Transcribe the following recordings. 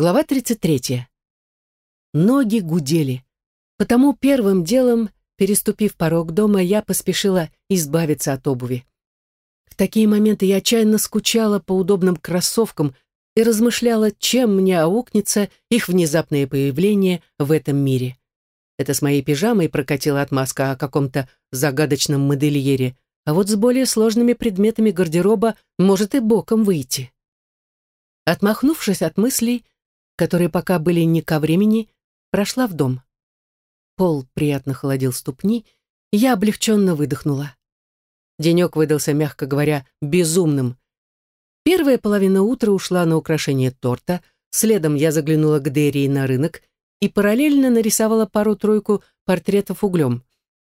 Глава 33. Ноги гудели. Потому первым делом, переступив порог дома, я поспешила избавиться от обуви. В такие моменты я отчаянно скучала по удобным кроссовкам и размышляла, чем мне аукнется их внезапное появление в этом мире. Это с моей пижамой прокатила отмазка о каком-то загадочном модельере, а вот с более сложными предметами гардероба может и боком выйти. Отмахнувшись от мыслей, которые пока были не ко времени, прошла в дом. Пол приятно холодил ступни, и я облегченно выдохнула. Денек выдался, мягко говоря, безумным. Первая половина утра ушла на украшение торта, следом я заглянула к Дерри на рынок и параллельно нарисовала пару-тройку портретов углем.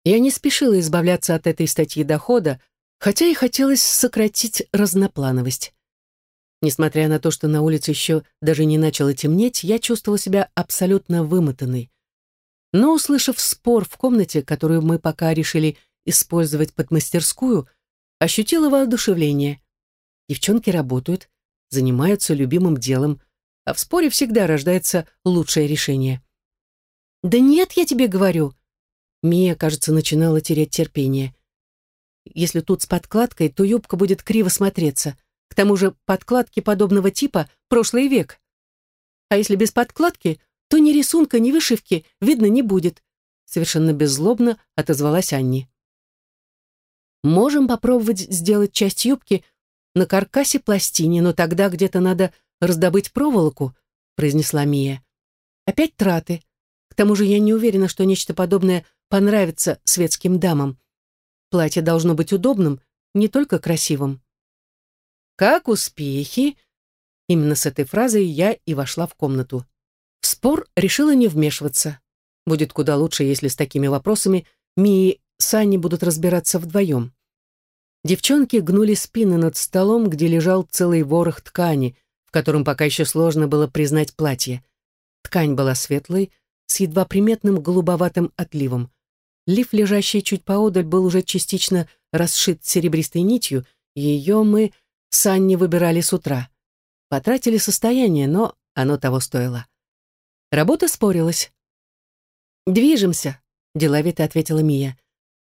Я не спешила избавляться от этой статьи дохода, хотя и хотелось сократить разноплановость. Несмотря на то, что на улице еще даже не начало темнеть, я чувствовала себя абсолютно вымотанной. Но, услышав спор в комнате, которую мы пока решили использовать под мастерскую, ощутила воодушевление. Девчонки работают, занимаются любимым делом, а в споре всегда рождается лучшее решение. «Да нет, я тебе говорю!» Мия, кажется, начинала терять терпение. «Если тут с подкладкой, то юбка будет криво смотреться», к тому же подкладки подобного типа – прошлый век. А если без подкладки, то ни рисунка, ни вышивки видно не будет. Совершенно беззлобно отозвалась Анни. Можем попробовать сделать часть юбки на каркасе пластине, но тогда где-то надо раздобыть проволоку, произнесла Мия. Опять траты. К тому же я не уверена, что нечто подобное понравится светским дамам. Платье должно быть удобным, не только красивым. «Как успехи?» Именно с этой фразой я и вошла в комнату. В спор решила не вмешиваться. Будет куда лучше, если с такими вопросами Мии с Аней будут разбираться вдвоем. Девчонки гнули спины над столом, где лежал целый ворох ткани, в котором пока еще сложно было признать платье. Ткань была светлой, с едва приметным голубоватым отливом. Лиф, лежащий чуть поодаль, был уже частично расшит серебристой нитью, и ее мы Санни выбирали с утра. Потратили состояние, но оно того стоило. Работа спорилась. «Движемся», — деловито ответила Мия.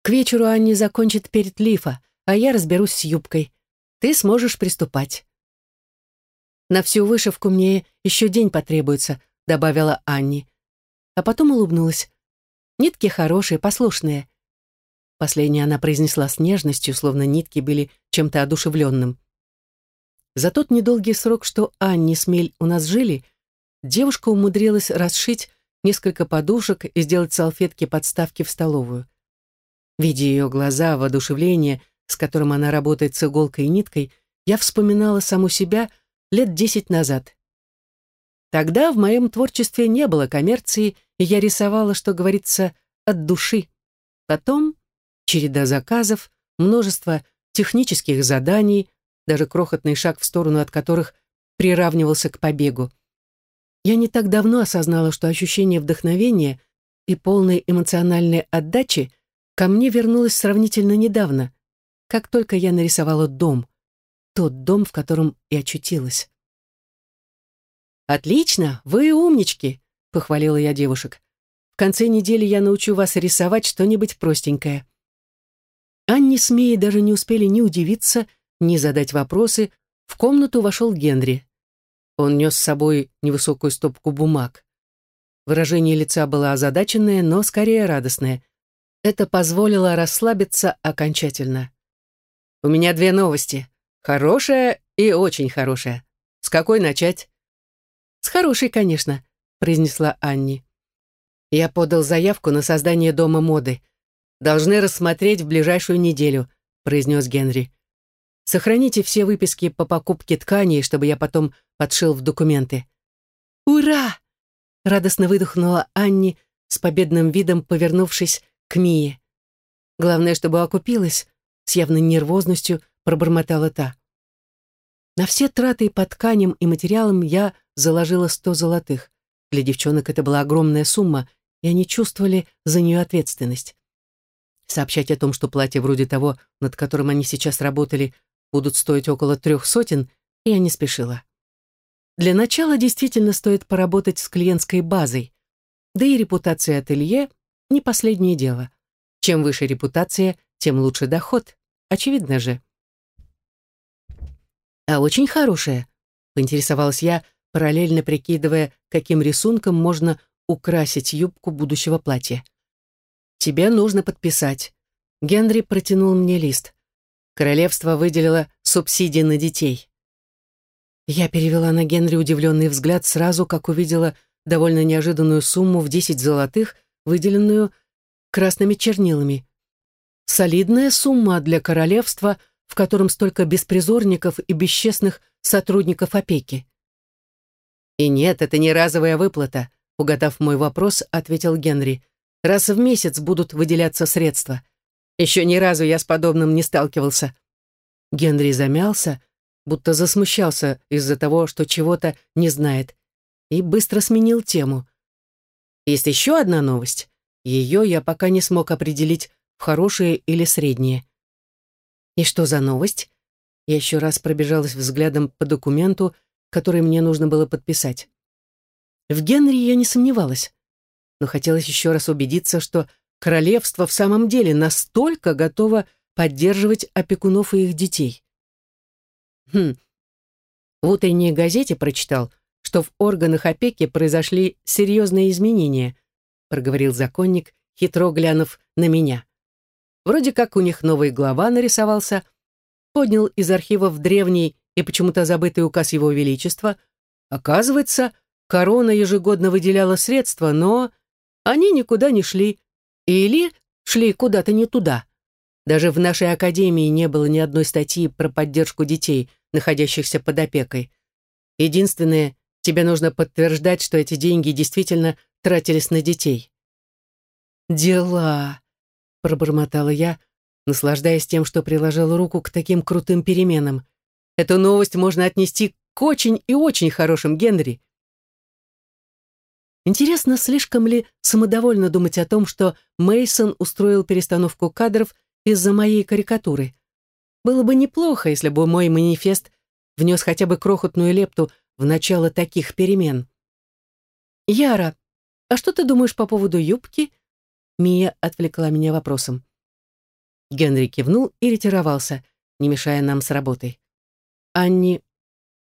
«К вечеру Анни закончит перед лифа, а я разберусь с юбкой. Ты сможешь приступать». «На всю вышивку мне еще день потребуется», — добавила Анни. А потом улыбнулась. «Нитки хорошие, послушные». Последнее она произнесла с нежностью, словно нитки были чем-то одушевленным. За тот недолгий срок, что Анни с Мель у нас жили, девушка умудрилась расшить несколько подушек и сделать салфетки-подставки в столовую. Видя ее глаза, воодушевление, с которым она работает с иголкой и ниткой, я вспоминала саму себя лет десять назад. Тогда в моем творчестве не было коммерции, и я рисовала, что говорится, от души. Потом череда заказов, множество технических заданий, даже крохотный шаг в сторону от которых приравнивался к побегу. Я не так давно осознала, что ощущение вдохновения и полной эмоциональной отдачи ко мне вернулось сравнительно недавно, как только я нарисовала дом, тот дом, в котором и очутилась. «Отлично, вы умнички», — похвалила я девушек. «В конце недели я научу вас рисовать что-нибудь простенькое». Анни с Мией даже не успели ни удивиться, ни задать вопросы, в комнату вошел Генри. Он нес с собой невысокую стопку бумаг. Выражение лица было озадаченное, но скорее радостное. Это позволило расслабиться окончательно. «У меня две новости. Хорошая и очень хорошая. С какой начать?» «С хорошей, конечно», — произнесла Анни. «Я подал заявку на создание дома моды. Должны рассмотреть в ближайшую неделю», — произнес Генри. Сохраните все выписки по покупке тканей, чтобы я потом подшил в документы». «Ура!» — радостно выдохнула Анни, с победным видом повернувшись к Мии. «Главное, чтобы окупилась», — с явной нервозностью пробормотала та. На все траты по тканям и материалам я заложила сто золотых. Для девчонок это была огромная сумма, и они чувствовали за нее ответственность. Сообщать о том, что платье вроде того, над которым они сейчас работали, будут стоить около трех сотен, я не спешила. Для начала действительно стоит поработать с клиентской базой. Да и репутация ателье – не последнее дело. Чем выше репутация, тем лучше доход. Очевидно же. А очень хорошая, поинтересовалась я, параллельно прикидывая, каким рисунком можно украсить юбку будущего платья. «Тебе нужно подписать». Генри протянул мне лист. Королевство выделило субсидии на детей. Я перевела на Генри удивленный взгляд сразу, как увидела довольно неожиданную сумму в 10 золотых, выделенную красными чернилами. Солидная сумма для королевства, в котором столько беспризорников и бесчестных сотрудников опеки. «И нет, это не разовая выплата», — угадав мой вопрос, ответил Генри. «Раз в месяц будут выделяться средства. Еще ни разу я с подобным не сталкивался». Генри замялся, будто засмущался из-за того, что чего-то не знает, и быстро сменил тему. «Есть еще одна новость. Ее я пока не смог определить в хорошее или среднее». «И что за новость?» Я еще раз пробежалась взглядом по документу, который мне нужно было подписать. В Генри я не сомневалась, но хотелось еще раз убедиться, что королевство в самом деле настолько готово поддерживать опекунов и их детей. Хм, в утренней газете прочитал, что в органах опеки произошли серьезные изменения, проговорил законник, хитро глянув на меня. Вроде как у них новый глава нарисовался, поднял из архивов древний и почему-то забытый указ Его Величества. Оказывается, корона ежегодно выделяла средства, но они никуда не шли. Или шли куда-то не туда. Даже в нашей академии не было ни одной статьи про поддержку детей, находящихся под опекой. Единственное, тебе нужно подтверждать, что эти деньги действительно тратились на детей. «Дела», — пробормотала я, наслаждаясь тем, что приложила руку к таким крутым переменам. Эту новость можно отнести к очень и очень хорошим Генри. Интересно, слишком ли самодовольно думать о том, что Мейсон устроил перестановку кадров из-за моей карикатуры? Было бы неплохо, если бы мой манифест внес хотя бы крохотную лепту в начало таких перемен. «Яра, а что ты думаешь по поводу юбки?» Мия отвлекла меня вопросом. Генри кивнул и ретировался, не мешая нам с работой. Анни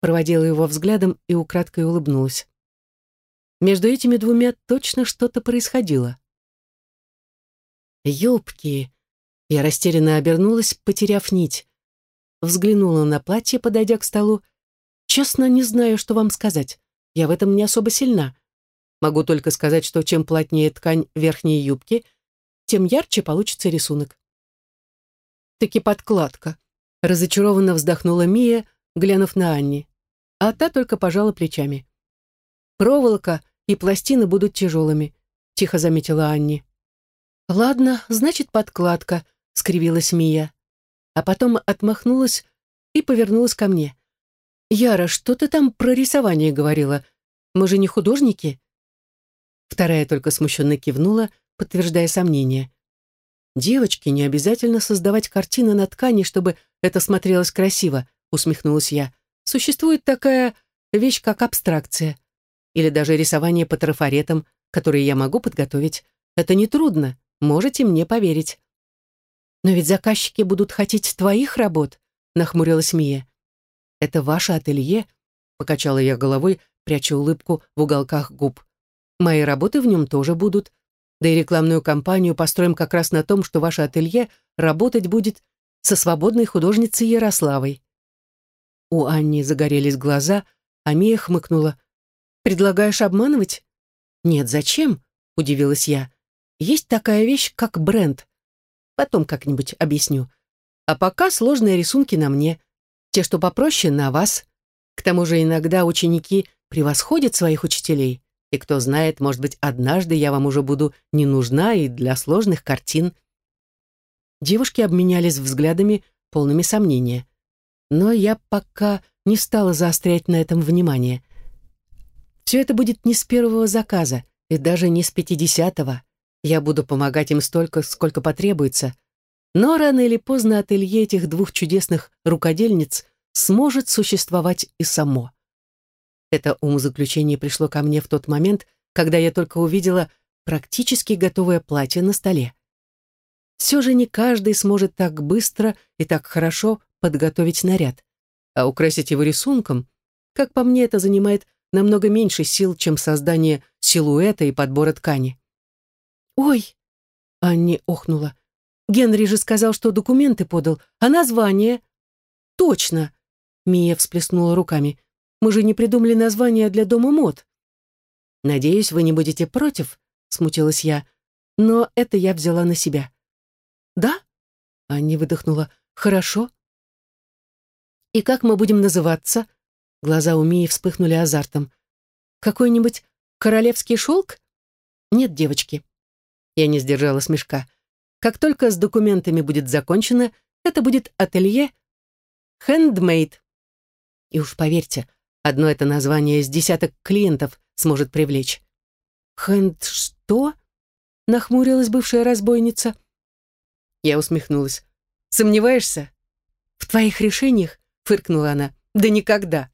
проводила его взглядом и украдкой улыбнулась. Между этими двумя точно что-то происходило. «Юбки!» Я растерянно обернулась, потеряв нить. Взглянула на платье, подойдя к столу. «Честно, не знаю, что вам сказать. Я в этом не особо сильна. Могу только сказать, что чем плотнее ткань верхней юбки, тем ярче получится рисунок». «Таки подкладка», — разочарованно вздохнула Мия, глянув на Анни. А та только пожала плечами. «Проволока и пластины будут тяжелыми», — тихо заметила Анни. «Ладно, значит, подкладка», — скривилась Мия. А потом отмахнулась и повернулась ко мне. «Яра, что ты там про рисование говорила? Мы же не художники?» Вторая только смущенно кивнула, подтверждая сомнение. «Девочки, не обязательно создавать картины на ткани, чтобы это смотрелось красиво усмехнулась я. Существует такая вещь, как абстракция. Или даже рисование по трафаретам, которые я могу подготовить. Это нетрудно, можете мне поверить. Но ведь заказчики будут хотеть твоих работ, нахмурилась Мия. Это ваше ателье, покачала я головой, пряча улыбку в уголках губ. Мои работы в нем тоже будут. Да и рекламную кампанию построим как раз на том, что ваше ателье работать будет со свободной художницей Ярославой. У Анни загорелись глаза, а Мия хмыкнула. «Предлагаешь обманывать?» «Нет, зачем?» — удивилась я. «Есть такая вещь, как бренд. Потом как-нибудь объясню. А пока сложные рисунки на мне. Те, что попроще, на вас. К тому же иногда ученики превосходят своих учителей. И кто знает, может быть, однажды я вам уже буду не нужна и для сложных картин». Девушки обменялись взглядами, полными сомнения но я пока не стала заострять на этом внимание. Все это будет не с первого заказа и даже не с пятидесятого. Я буду помогать им столько, сколько потребуется. Но рано или поздно ателье этих двух чудесных рукодельниц сможет существовать и само. Это умозаключение пришло ко мне в тот момент, когда я только увидела практически готовое платье на столе. Все же не каждый сможет так быстро и так хорошо подготовить наряд. А украсить его рисунком, как по мне, это занимает намного меньше сил, чем создание силуэта и подбора ткани. «Ой!» — Анни охнула. «Генри же сказал, что документы подал, а название?» «Точно!» — Мия всплеснула руками. «Мы же не придумали название для дома мод». «Надеюсь, вы не будете против?» — смутилась я. «Но это я взяла на себя». «Да?» — Анни выдохнула. «Хорошо». «И как мы будем называться?» Глаза у Мии вспыхнули азартом. «Какой-нибудь королевский шелк?» «Нет, девочки». Я не сдержала смешка. «Как только с документами будет закончено, это будет ателье «Handmade». И уж поверьте, одно это название с десяток клиентов сможет привлечь. «Хэнд что?» — нахмурилась бывшая разбойница. Я усмехнулась. «Сомневаешься?» «В твоих решениях?» — фыркнула она. «Да никогда!»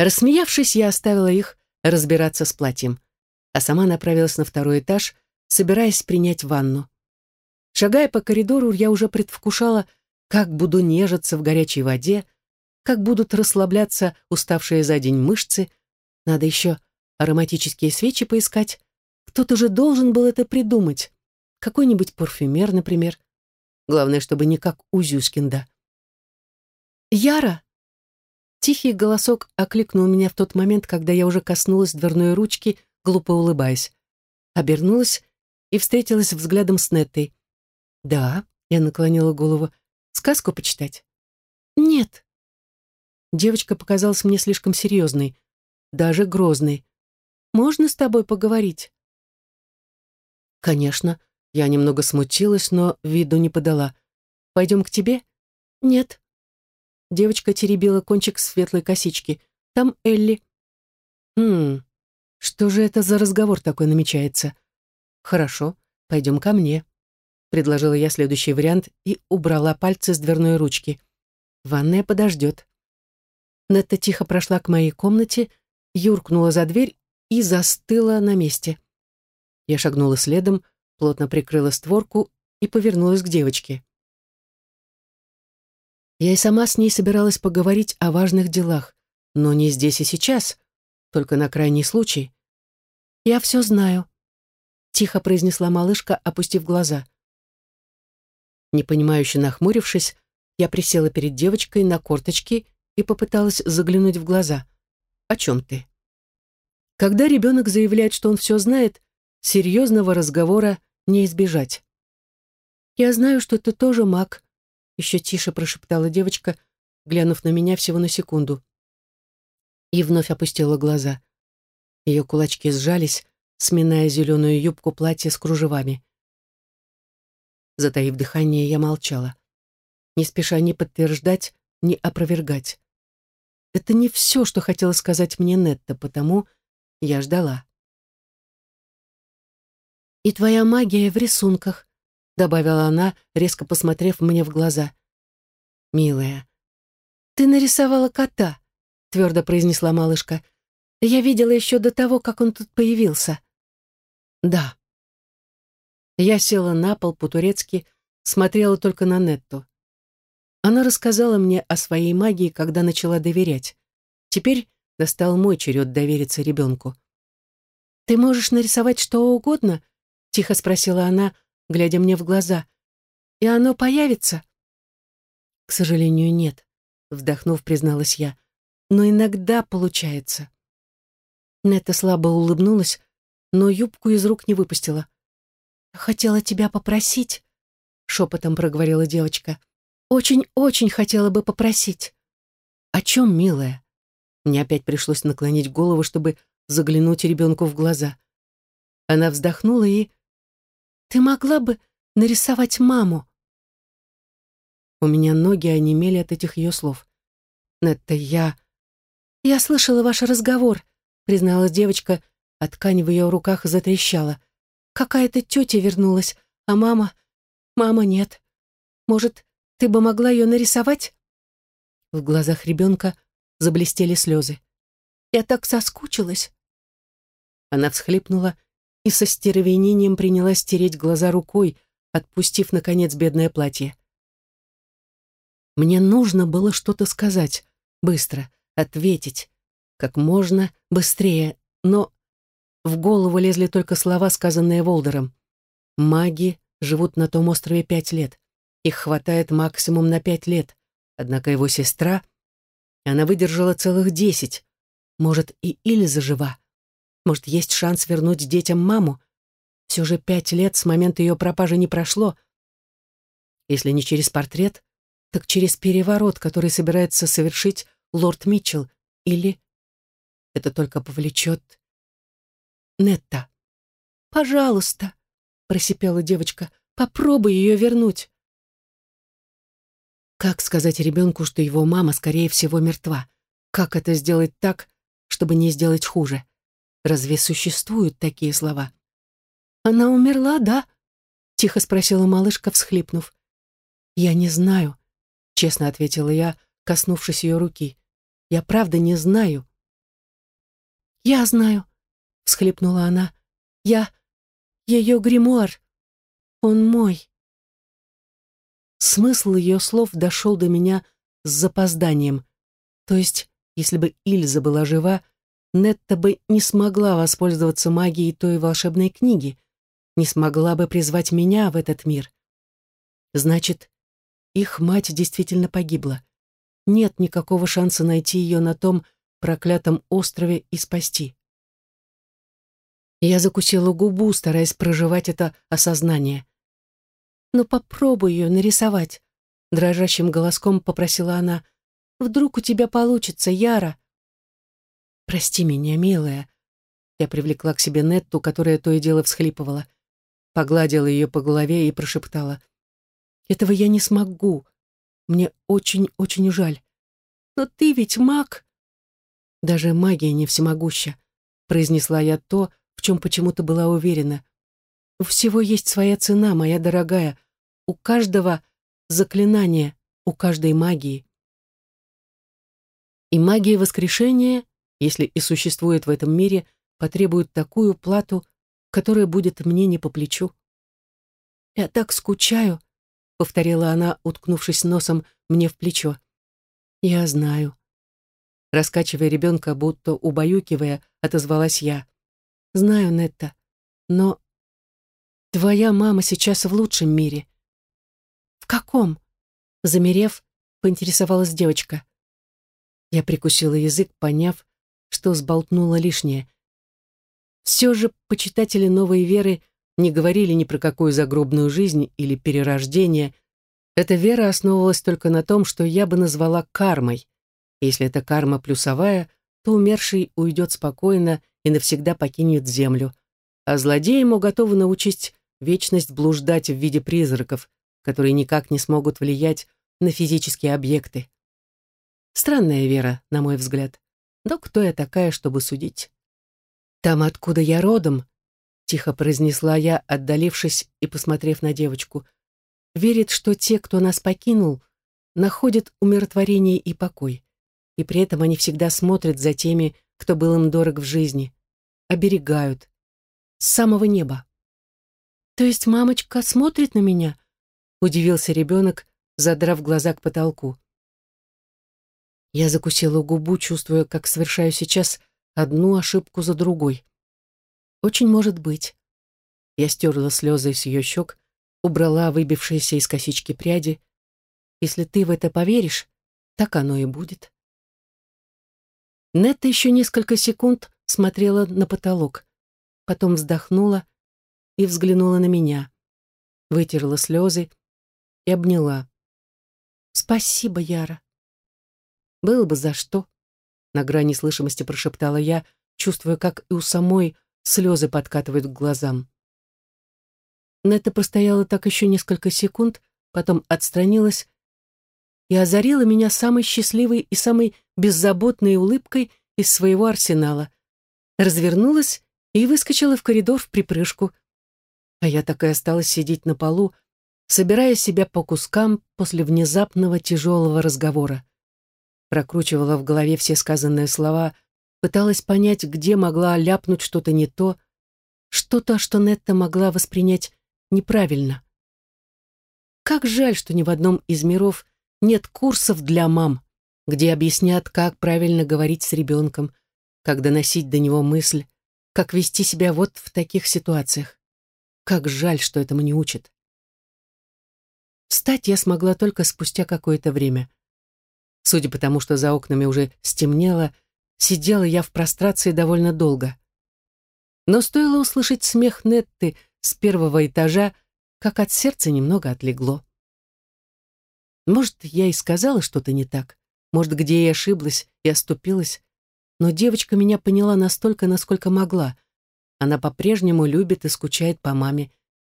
Рассмеявшись, я оставила их разбираться с платьем, а сама направилась на второй этаж, собираясь принять ванну. Шагая по коридору, я уже предвкушала, как буду нежиться в горячей воде, как будут расслабляться уставшие за день мышцы. Надо еще ароматические свечи поискать. Кто-то же должен был это придумать. Какой-нибудь парфюмер, например. Главное, чтобы не как у Зюскинда. «Яра!» Тихий голосок окликнул меня в тот момент, когда я уже коснулась дверной ручки, глупо улыбаясь. Обернулась и встретилась взглядом с Неттой. «Да», — я наклонила голову, — «сказку почитать?» «Нет». Девочка показалась мне слишком серьезной, даже грозной. «Можно с тобой поговорить?» «Конечно». Я немного смутилась, но виду не подала. «Пойдем к тебе?» «Нет». Девочка теребила кончик светлой косички. «Там Элли». «Хм, что же это за разговор такой намечается?» «Хорошо, пойдем ко мне», — предложила я следующий вариант и убрала пальцы с дверной ручки. «Ванная подождет». Нетта тихо прошла к моей комнате, юркнула за дверь и застыла на месте. Я шагнула следом, плотно прикрыла створку и повернулась к девочке. Я и сама с ней собиралась поговорить о важных делах, но не здесь и сейчас, только на крайний случай. «Я все знаю», — тихо произнесла малышка, опустив глаза. Непонимающе нахмурившись, я присела перед девочкой на корточки и попыталась заглянуть в глаза. «О чем ты?» Когда ребенок заявляет, что он все знает, серьезного разговора не избежать. «Я знаю, что ты тоже маг», еще тише прошептала девочка, глянув на меня всего на секунду. И вновь опустила глаза. Ее кулачки сжались, сминая зеленую юбку платья с кружевами. Затаив дыхание, я молчала, не спеша ни подтверждать, ни опровергать. Это не все, что хотела сказать мне Нетта, потому я ждала. «И твоя магия в рисунках», добавила она, резко посмотрев мне в глаза. «Милая, ты нарисовала кота», — твердо произнесла малышка. «Я видела еще до того, как он тут появился». «Да». Я села на пол по-турецки, смотрела только на Нетту. Она рассказала мне о своей магии, когда начала доверять. Теперь настал мой черед довериться ребенку. «Ты можешь нарисовать что угодно?» — тихо спросила она, глядя мне в глаза. «И оно появится?» «К сожалению, нет», — вздохнув, призналась я. «Но иногда получается». Нета слабо улыбнулась, но юбку из рук не выпустила. «Хотела тебя попросить», — шепотом проговорила девочка. «Очень-очень хотела бы попросить». «О чем, милая?» Мне опять пришлось наклонить голову, чтобы заглянуть ребенку в глаза. Она вздохнула и ты могла бы нарисовать маму?» У меня ноги онемели от этих ее слов. «Нетта, я...» «Я слышала ваш разговор», — призналась девочка, а ткань в ее руках затрещала. «Какая-то тетя вернулась, а мама... Мама нет. Может, ты бы могла ее нарисовать?» В глазах ребенка заблестели слезы. «Я так соскучилась!» Она всхлипнула и со стервенением принялась стереть глаза рукой, отпустив, наконец, бедное платье. Мне нужно было что-то сказать, быстро, ответить, как можно быстрее, но в голову лезли только слова, сказанные Волдером. Маги живут на том острове пять лет. Их хватает максимум на пять лет. Однако его сестра, она выдержала целых десять. Может, и Ильза жива. Может, есть шанс вернуть детям маму. Все же пять лет с момента ее пропажи не прошло. Если не через портрет, так через переворот, который собирается совершить лорд Митчелл. Или это только повлечет Нетта. «Пожалуйста», — просипела девочка, — «попробуй ее вернуть». Как сказать ребенку, что его мама, скорее всего, мертва? Как это сделать так, чтобы не сделать хуже? Разве существуют такие слова? «Она умерла, да?» — тихо спросила малышка, всхлипнув. «Я не знаю», — честно ответила я, коснувшись ее руки. «Я правда не знаю». «Я знаю», — всхлипнула она. «Я... ее гримуар. Он мой». Смысл ее слов дошел до меня с запозданием. То есть, если бы Ильза была жива, Нетта бы не смогла воспользоваться магией той волшебной книги, не смогла бы призвать меня в этот мир. Значит, их мать действительно погибла. Нет никакого шанса найти ее на том проклятом острове и спасти. Я закусила губу, стараясь проживать это осознание. «Ну попробуй ее нарисовать», — дрожащим голоском попросила она. «Вдруг у тебя получится, Яра?» «Прости меня, милая». Я привлекла к себе Нетту, которая то и дело всхлипывала. Погладила ее по голове и прошептала. «Этого я не смогу. Мне очень-очень жаль. Но ты ведь маг». «Даже магия не всемогуща», — произнесла я то, в чем почему-то была уверена. У всего есть своя цена, моя дорогая. У каждого заклинания, у каждой магии. И магия воскрешения, если и существует в этом мире, потребует такую плату, которая будет мне не по плечу. «Я так скучаю», — повторила она, уткнувшись носом мне в плечо. «Я знаю». Раскачивая ребенка, будто убаюкивая, отозвалась я. Знаю, Нетта, но твоя мама сейчас в лучшем мире. В каком? Замерев, поинтересовалась девочка. Я прикусила язык, поняв, что сболтнула лишнее. Все же почитатели новой веры не говорили ни про какую загробную жизнь или перерождение. Эта вера основывалась только на том, что я бы назвала кармой. Если эта карма плюсовая, то умерший уйдет спокойно и навсегда покинет землю, а злодеи ему готовы научить вечность блуждать в виде призраков, которые никак не смогут влиять на физические объекты. Странная вера, на мой взгляд. Но кто я такая, чтобы судить? Там, откуда я родом, тихо произнесла я, отдалившись и посмотрев на девочку, верит, что те, кто нас покинул, находят умиротворение и покой, и при этом они всегда смотрят за теми, кто был им дорог в жизни, оберегают. С самого неба. «То есть мамочка смотрит на меня?» — удивился ребенок, задрав глаза к потолку. Я закусила губу, чувствуя, как совершаю сейчас одну ошибку за другой. «Очень может быть». Я стерла слезы с ее щек, убрала выбившиеся из косички пряди. «Если ты в это поверишь, так оно и будет». Нетта еще несколько секунд смотрела на потолок, потом вздохнула и взглянула на меня, вытерла слезы и обняла. «Спасибо, Яра». «Было бы за что», — на грани слышимости прошептала я, чувствуя, как и у самой слезы подкатывают к глазам. Нетта простояла так еще несколько секунд, потом отстранилась и озарила меня самой счастливой и самой беззаботной улыбкой из своего арсенала. Развернулась и выскочила в коридор в припрыжку. А я так и осталась сидеть на полу, собирая себя по кускам после внезапного тяжелого разговора. Прокручивала в голове все сказанные слова, пыталась понять, где могла ляпнуть что-то не то, что-то, что Нетта могла воспринять неправильно. Как жаль, что ни в одном из миров нет курсов для мам, где объяснят, как правильно говорить с ребенком, как доносить до него мысль, как вести себя вот в таких ситуациях. Как жаль, что этому не учат. Встать я смогла только спустя какое-то время. Судя по тому, что за окнами уже стемнело, сидела я в прострации довольно долго. Но стоило услышать смех Нетты с первого этажа, как от сердца немного отлегло. Может, я и сказала что-то не так, может, где я ошиблась и оступилась, но девочка меня поняла настолько, насколько могла. Она по-прежнему любит и скучает по маме.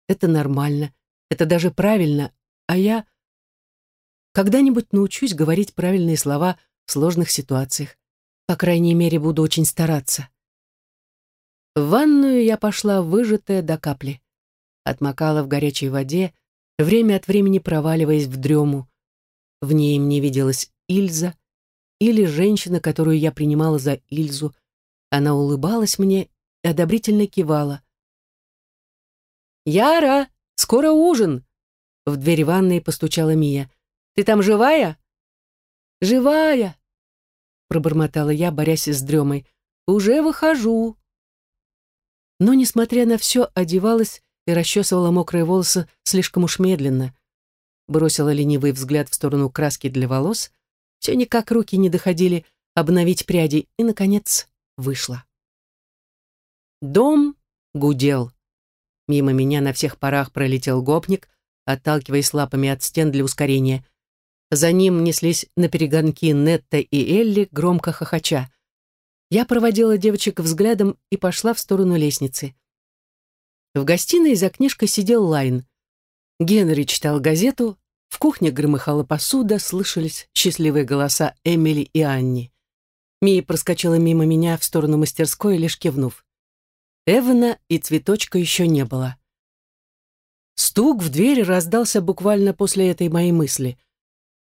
Это нормально, это даже правильно, а я когда-нибудь научусь говорить правильные слова в сложных ситуациях. По крайней мере, буду очень стараться. В ванную я пошла выжатая до капли. Отмокала в горячей воде, время от времени проваливаясь в дрему. В ней мне виделась Ильза или женщина, которую я принимала за Ильзу. Она улыбалась мне и одобрительно кивала. «Яра, скоро ужин!» В двери ванной постучала Мия. «Ты там живая?» «Живая!» Пробормотала я, борясь с дремой. «Уже выхожу!» Но, несмотря на все, одевалась и расчесывала мокрые волосы слишком уж медленно. Бросила ленивый взгляд в сторону краски для волос. Все никак руки не доходили обновить пряди, и, наконец, вышла. Дом гудел. Мимо меня на всех парах пролетел гопник, отталкиваясь лапами от стен для ускорения. За ним неслись на перегонки Нетта и Элли, громко хохоча. Я проводила девочек взглядом и пошла в сторону лестницы. В гостиной за книжкой сидел Лайн. Генри читал газету, в кухне громыхала посуда, слышались счастливые голоса Эмили и Анни. Мия проскочила мимо меня в сторону мастерской, лишь кивнув. Эвана и цветочка еще не было. Стук в дверь раздался буквально после этой моей мысли.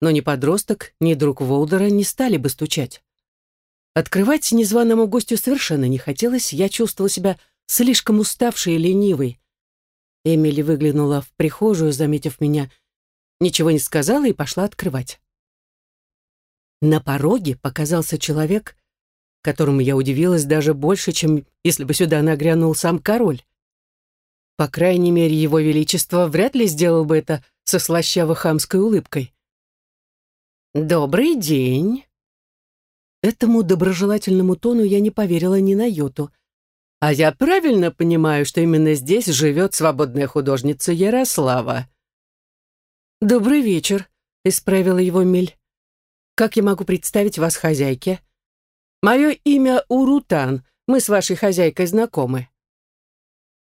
Но ни подросток, ни друг Волдера не стали бы стучать. Открывать незваному гостю совершенно не хотелось, я чувствовала себя слишком уставшей и ленивой. Эмили выглянула в прихожую, заметив меня, ничего не сказала и пошла открывать. На пороге показался человек, которому я удивилась даже больше, чем если бы сюда нагрянул сам король. По крайней мере, его величество вряд ли сделал бы это со слащаво-хамской улыбкой. «Добрый день!» Этому доброжелательному тону я не поверила ни на йоту. «А я правильно понимаю, что именно здесь живет свободная художница Ярослава?» «Добрый вечер», — исправила его Миль. «Как я могу представить вас хозяйке?» «Мое имя Урутан. Мы с вашей хозяйкой знакомы».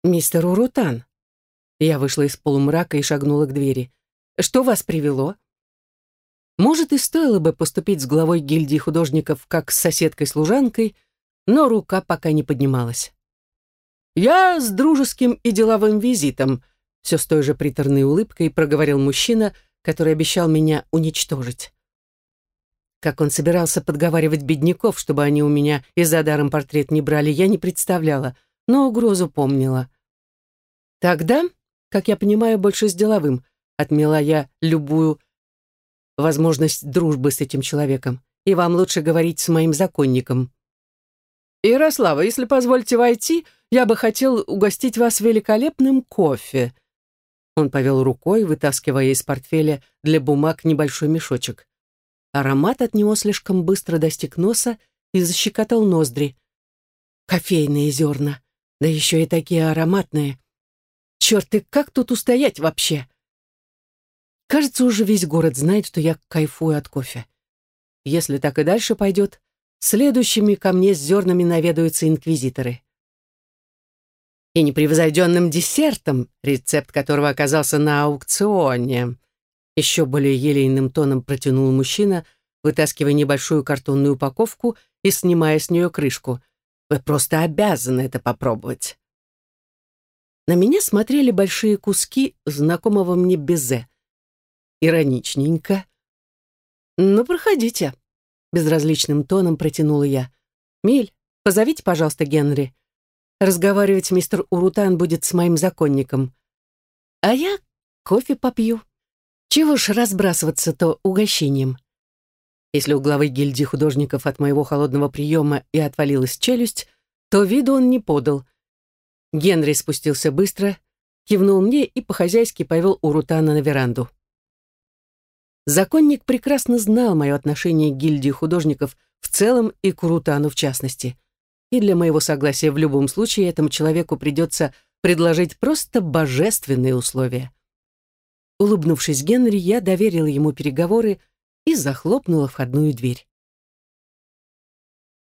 «Мистер Урутан». Я вышла из полумрака и шагнула к двери. «Что вас привело?» Может, и стоило бы поступить с главой гильдии художников, как с соседкой-служанкой, но рука пока не поднималась. «Я с дружеским и деловым визитом», все с той же приторной улыбкой проговорил мужчина, который обещал меня уничтожить. Как он собирался подговаривать бедняков, чтобы они у меня из-за даром портрет не брали, я не представляла, но угрозу помнила. Тогда, как я понимаю, больше с деловым, отмела я любую возможность дружбы с этим человеком, и вам лучше говорить с моим законником. Ярослава, если позволите войти, я бы хотел угостить вас великолепным кофе. Он повел рукой, вытаскивая из портфеля для бумаг небольшой мешочек. Аромат от него слишком быстро достиг носа и защекотал ноздри. Кофейные зерна, да еще и такие ароматные. Черт, и как тут устоять вообще? Кажется, уже весь город знает, что я кайфую от кофе. Если так и дальше пойдет, следующими ко мне с зернами наведаются инквизиторы. И непревзойденным десертом, рецепт которого оказался на аукционе. Еще более елейным тоном протянул мужчина, вытаскивая небольшую картонную упаковку и снимая с нее крышку. Вы просто обязаны это попробовать. На меня смотрели большие куски знакомого мне безе. Ироничненько. «Ну, проходите. безразличным тоном протянула я. «Миль, позовите, пожалуйста, Генри. Разговаривать мистер Урутан будет с моим законником. А я кофе попью. Чего ж разбрасываться-то угощением?» Если у главы гильдии художников от моего холодного приема и отвалилась челюсть, то виду он не подал. Генри спустился быстро, кивнул мне и по-хозяйски повел Урутана на веранду. Законник прекрасно знал мое отношение к гильдии художников в целом и к Урутану в частности. И для моего согласия в любом случае этому человеку придется предложить просто божественные условия. Улыбнувшись Генри, я доверила ему переговоры и захлопнула входную дверь.